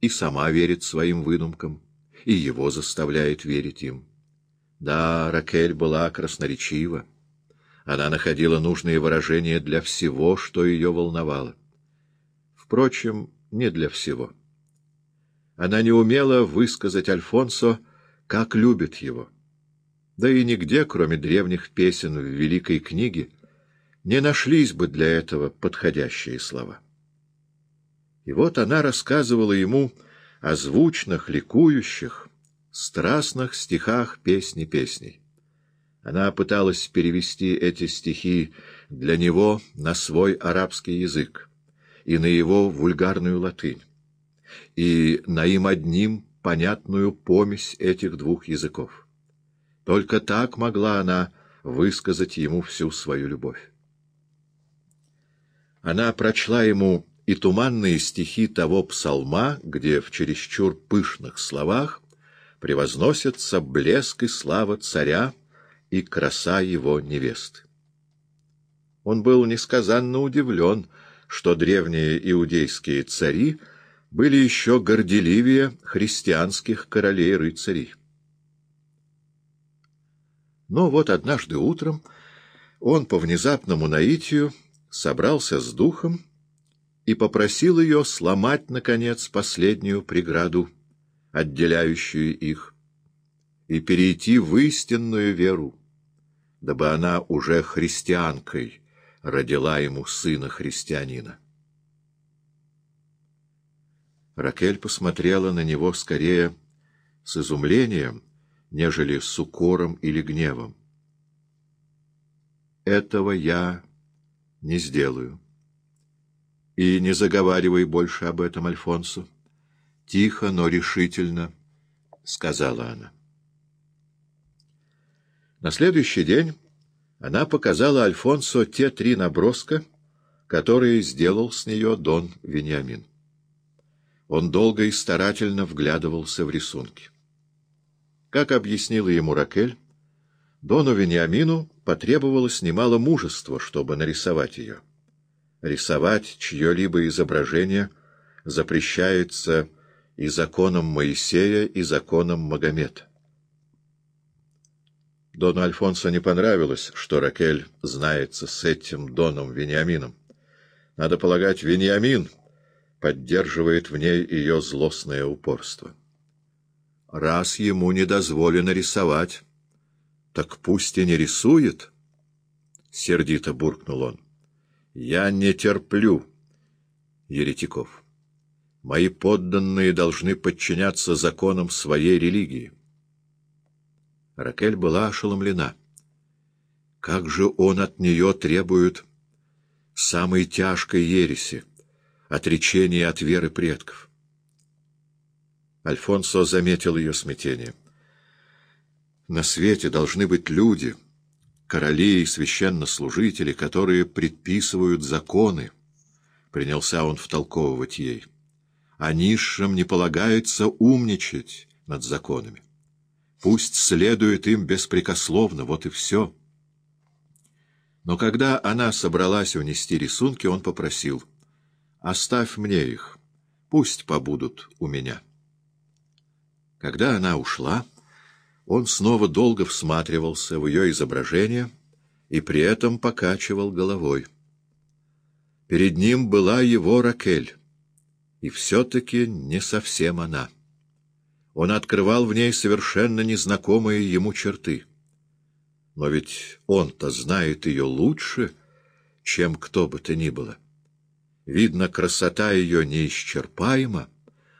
и сама верит своим выдумкам, и его заставляет верить им. Да, Ракель была красноречива. Она находила нужные выражения для всего, что ее волновало. Впрочем, не для всего. Она не умела высказать Альфонсо, как любит его. Да и нигде, кроме древних песен в Великой книге, не нашлись бы для этого подходящие слова. И вот она рассказывала ему о звучных, ликующих, страстных стихах песни песней. Она пыталась перевести эти стихи для него на свой арабский язык и на его вульгарную латынь и на им одним понятную помесь этих двух языков. Только так могла она высказать ему всю свою любовь. Она прочла ему и туманные стихи того псалма, где в чересчур пышных словах превозносятся блеск и слава царя и краса его невесты. Он был несказанно удивлен, что древние иудейские цари — были еще горделивее христианских королей-рыцарей. Но вот однажды утром он по внезапному наитию собрался с духом и попросил ее сломать, наконец, последнюю преграду, отделяющую их, и перейти в истинную веру, дабы она уже христианкой родила ему сына христианина. Ракель посмотрела на него скорее с изумлением, нежели с укором или гневом. «Этого я не сделаю. И не заговаривай больше об этом, Альфонсу. Тихо, но решительно, — сказала она. На следующий день она показала Альфонсо те три наброска, которые сделал с нее Дон Вениамин. Он долго и старательно вглядывался в рисунки. Как объяснила ему Ракель, Дону Вениамину потребовалось немало мужества, чтобы нарисовать ее. Рисовать чье-либо изображение запрещается и законом Моисея, и законом Магомета. Дону Альфонсо не понравилось, что Ракель знается с этим Доном Вениамином. Надо полагать, Вениамин поддерживает в ней ее злостное упорство. Раз ему не дозволено рисовать, так пусть и не рисует, — сердито буркнул он. Я не терплю еретиков. Мои подданные должны подчиняться законам своей религии. Ракель была ошеломлена. Как же он от нее требует самой тяжкой ереси? отречение от веры предков. Альфонсо заметил ее смятение. На свете должны быть люди, короли и священнослужители, которые предписывают законы. Принялся он втолковывать ей. А низшим не полагается умничать над законами. Пусть следует им беспрекословно, вот и все. Но когда она собралась унести рисунки, он попросил — Оставь мне их, пусть побудут у меня. Когда она ушла, он снова долго всматривался в ее изображение и при этом покачивал головой. Перед ним была его Ракель, и все-таки не совсем она. Он открывал в ней совершенно незнакомые ему черты. Но ведь он-то знает ее лучше, чем кто бы то ни было. Видно, красота ее неисчерпаема,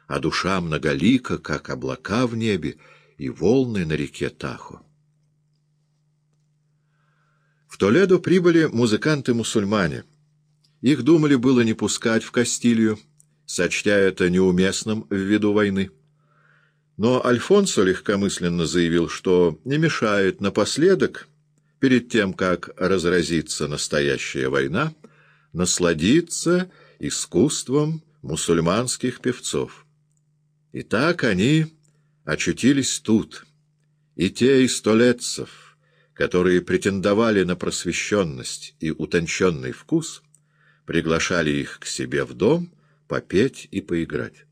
а душа многолика, как облака в небе и волны на реке Тахо. В Толедо прибыли музыканты-мусульмане. Их думали было не пускать в Кастилью, сочтя это неуместным ввиду войны. Но Альфонсо легкомысленно заявил, что не мешает напоследок, перед тем, как разразится настоящая война, насладиться искусством мусульманских певцов. И так они очутились тут, и те из столетцев, которые претендовали на просвещенность и утонченный вкус, приглашали их к себе в дом попеть и поиграть.